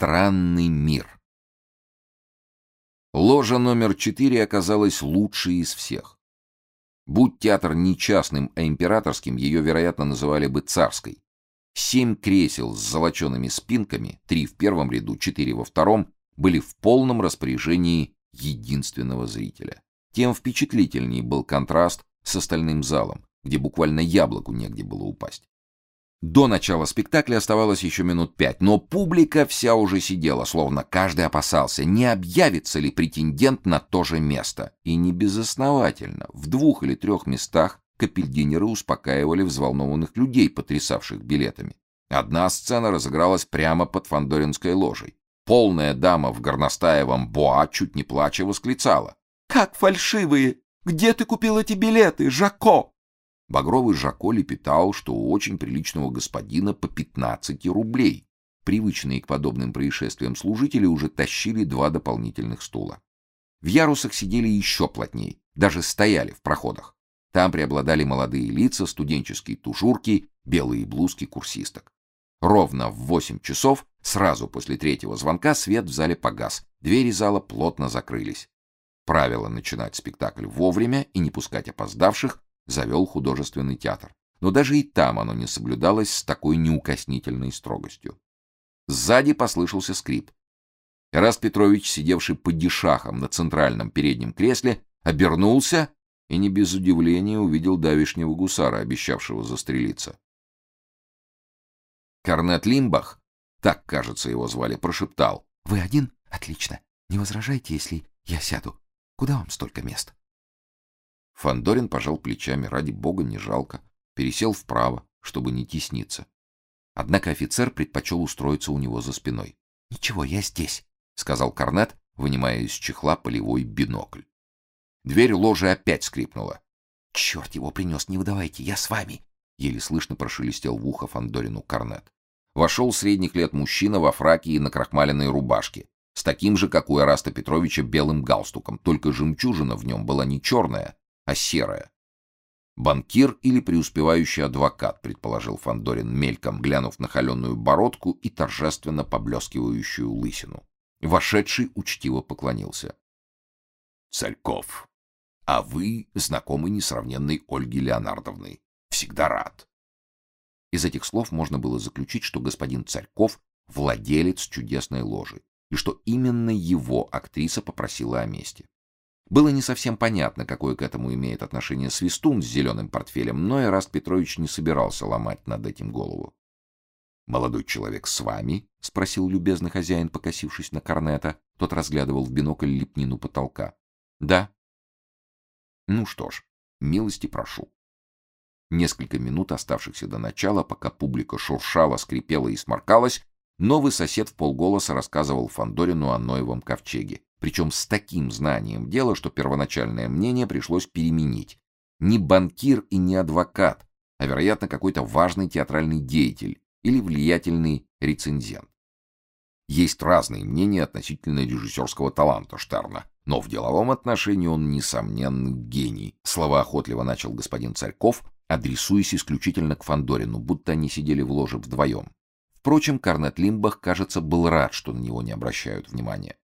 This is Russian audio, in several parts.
Странный мир. Ложа номер четыре оказалась лучшей из всех. Будь театр не частным, а императорским, ее, вероятно, называли бы царской. Семь кресел с золочеными спинками, три в первом ряду, четыре во втором, были в полном распоряжении единственного зрителя. Тем впечатлительнее был контраст с остальным залом, где буквально яблоку негде было упасть. До начала спектакля оставалось еще минут пять, но публика вся уже сидела, словно каждый опасался, не объявится ли претендент на то же место. И не безосновательно. В двух или трех местах капельдинеры успокаивали взволнованных людей, потрясавших билетами. Одна сцена разыгралась прямо под Фандоринской ложей. Полная дама в горностаевом боа, чуть не плача, восклицала. «Как фальшивые! Где ты купил эти билеты, Жако?» Багровый Жако лепетал, что у очень приличного господина по 15 рублей. Привычные к подобным происшествиям служители уже тащили два дополнительных стула. В ярусах сидели еще плотней, даже стояли в проходах. Там преобладали молодые лица, студенческие тужурки, белые блузки курсисток. Ровно в 8 часов, сразу после третьего звонка, свет в зале погас, двери зала плотно закрылись. Правило начинать спектакль вовремя и не пускать опоздавших завел художественный театр. Но даже и там оно не соблюдалось с такой неукоснительной строгостью. Сзади послышался скрип. Раз Петрович, сидевший под дешахом на центральном переднем кресле, обернулся и не без удивления увидел давишнего гусара, обещавшего застрелиться. Корнет Лимбах, так, кажется, его звали, прошептал. «Вы один? Отлично. Не возражайте, если я сяду. Куда вам столько мест?» Фандорин пожал плечами, ради бога, не жалко, пересел вправо, чтобы не тесниться. Однако офицер предпочел устроиться у него за спиной. "Ничего, я здесь", сказал Корнет, вынимая из чехла полевой бинокль. Дверь ложи опять скрипнула. «Черт его принес, не выдавайте, я с вами!» Еле слышно прошелестел в ухо Фандорину Корнет. Вошел средних лет мужчина во фраке и на крахмаленной рубашке, с таким же, как у Эраста Петровича, белым галстуком, только жемчужина в нем была не черная, а серая. Банкир или преуспевающий адвокат, предположил Фандорин мельком, глянув на холеную бородку и торжественно поблескивающую лысину. Вошедший учтиво поклонился. Царьков, а вы знакомы несравненной Ольге Леонардовной. Всегда рад. Из этих слов можно было заключить, что господин Царьков владелец чудесной ложи, и что именно его актриса попросила о месте. Было не совсем понятно, какое к этому имеет отношение Свистун с зеленым портфелем, но Эраст Петрович не собирался ломать над этим голову. «Молодой человек с вами?» — спросил любезный хозяин, покосившись на корнета. Тот разглядывал в бинокль лепнину потолка. «Да». «Ну что ж, милости прошу». Несколько минут, оставшихся до начала, пока публика шуршала, скрипела и сморкалась, новый сосед в полголоса рассказывал Фандорину о Ноевом ковчеге причем с таким знанием дела, что первоначальное мнение пришлось переменить. Не банкир и не адвокат, а, вероятно, какой-то важный театральный деятель или влиятельный рецензент. Есть разные мнения относительно режиссерского таланта Штерна, но в деловом отношении он несомненный гений. Словоохотливо начал господин Царьков, адресуясь исключительно к Фандорину, будто они сидели в ложе вдвоем. Впрочем, Карнет Лимбах, кажется, был рад, что на него не обращают внимания.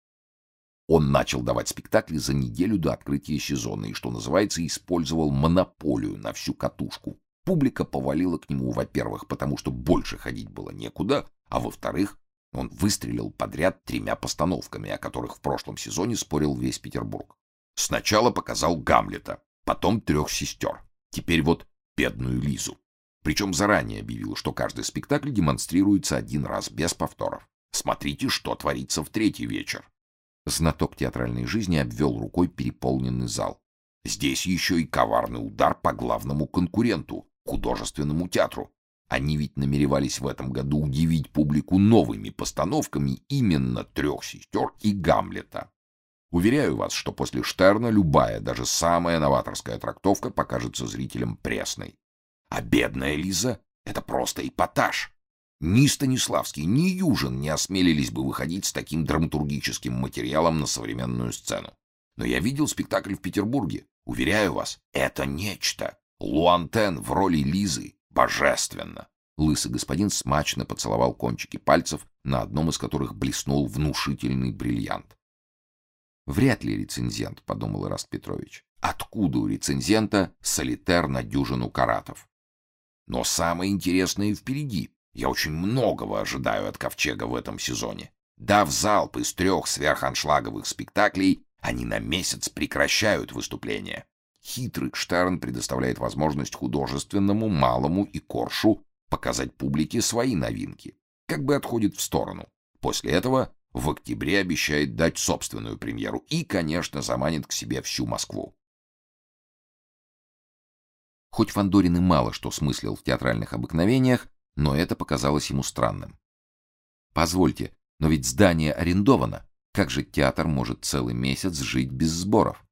Он начал давать спектакли за неделю до открытия сезона и, что называется, использовал монополию на всю катушку. Публика повалила к нему, во-первых, потому что больше ходить было некуда, а во-вторых, он выстрелил подряд тремя постановками, о которых в прошлом сезоне спорил весь Петербург. Сначала показал Гамлета, потом трех сестер, теперь вот бедную Лизу. Причем заранее объявил, что каждый спектакль демонстрируется один раз без повторов. Смотрите, что творится в третий вечер. Знаток театральной жизни обвел рукой переполненный зал. Здесь еще и коварный удар по главному конкуренту художественному театру. Они ведь намеревались в этом году удивить публику новыми постановками именно трех сестер и Гамлета. Уверяю вас, что после Штерна любая, даже самая новаторская трактовка покажется зрителям пресной. А бедная Лиза — это просто эпатаж. Ни Станиславский, ни Южин не осмелились бы выходить с таким драматургическим материалом на современную сцену. Но я видел спектакль в Петербурге. Уверяю вас, это нечто. Луантен в роли Лизы божественно. Лысый господин смачно поцеловал кончики пальцев, на одном из которых блеснул внушительный бриллиант. Вряд ли рецензент, подумал Ираст Петрович. Откуда у рецензента солитер на дюжину каратов? Но самое интересное впереди. Я очень многого ожидаю от Ковчега в этом сезоне. Дав залп из трех сверханшлаговых спектаклей, они на месяц прекращают выступления. Хитрый Штерн предоставляет возможность художественному, малому и коршу показать публике свои новинки. Как бы отходит в сторону. После этого в октябре обещает дать собственную премьеру и, конечно, заманит к себе всю Москву. Хоть Фандорин и мало что смыслил в театральных обыкновениях, но это показалось ему странным. Позвольте, но ведь здание арендовано. Как же театр может целый месяц жить без сборов?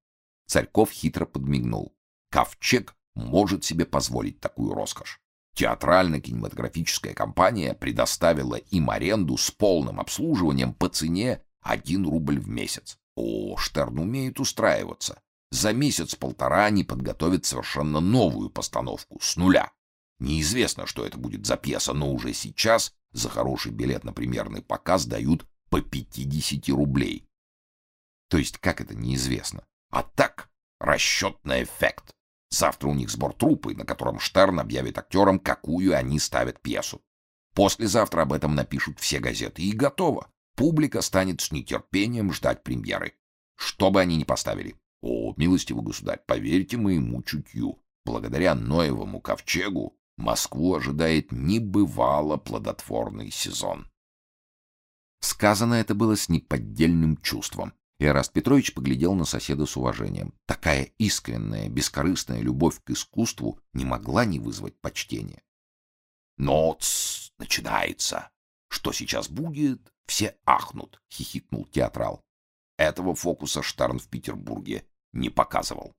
Царьков хитро подмигнул. Ковчег может себе позволить такую роскошь. Театрально-кинематографическая компания предоставила им аренду с полным обслуживанием по цене 1 рубль в месяц. О, Штерн умеет устраиваться. За месяц-полтора они подготовят совершенно новую постановку с нуля. Неизвестно, что это будет за пьеса, но уже сейчас за хороший билет на премьерный показ дают по 50 рублей. То есть как это неизвестно? А так, расчетный эффект. Завтра у них сбор труппы, на котором Штерн объявит актерам, какую они ставят пьесу. Послезавтра об этом напишут все газеты, и готово. Публика станет с нетерпением ждать премьеры. Что бы они ни поставили. О, милостивый государь, поверьте моему чутью, благодаря Ноевому ковчегу Москву ожидает небывало плодотворный сезон. Сказано это было с неподдельным чувством. И Эраст Петрович поглядел на соседа с уважением. Такая искренняя, бескорыстная любовь к искусству не могла не вызвать почтения. Но тс, начинается. Что сейчас будет, все ахнут, хихикнул театрал. Этого фокуса Штерн в Петербурге не показывал.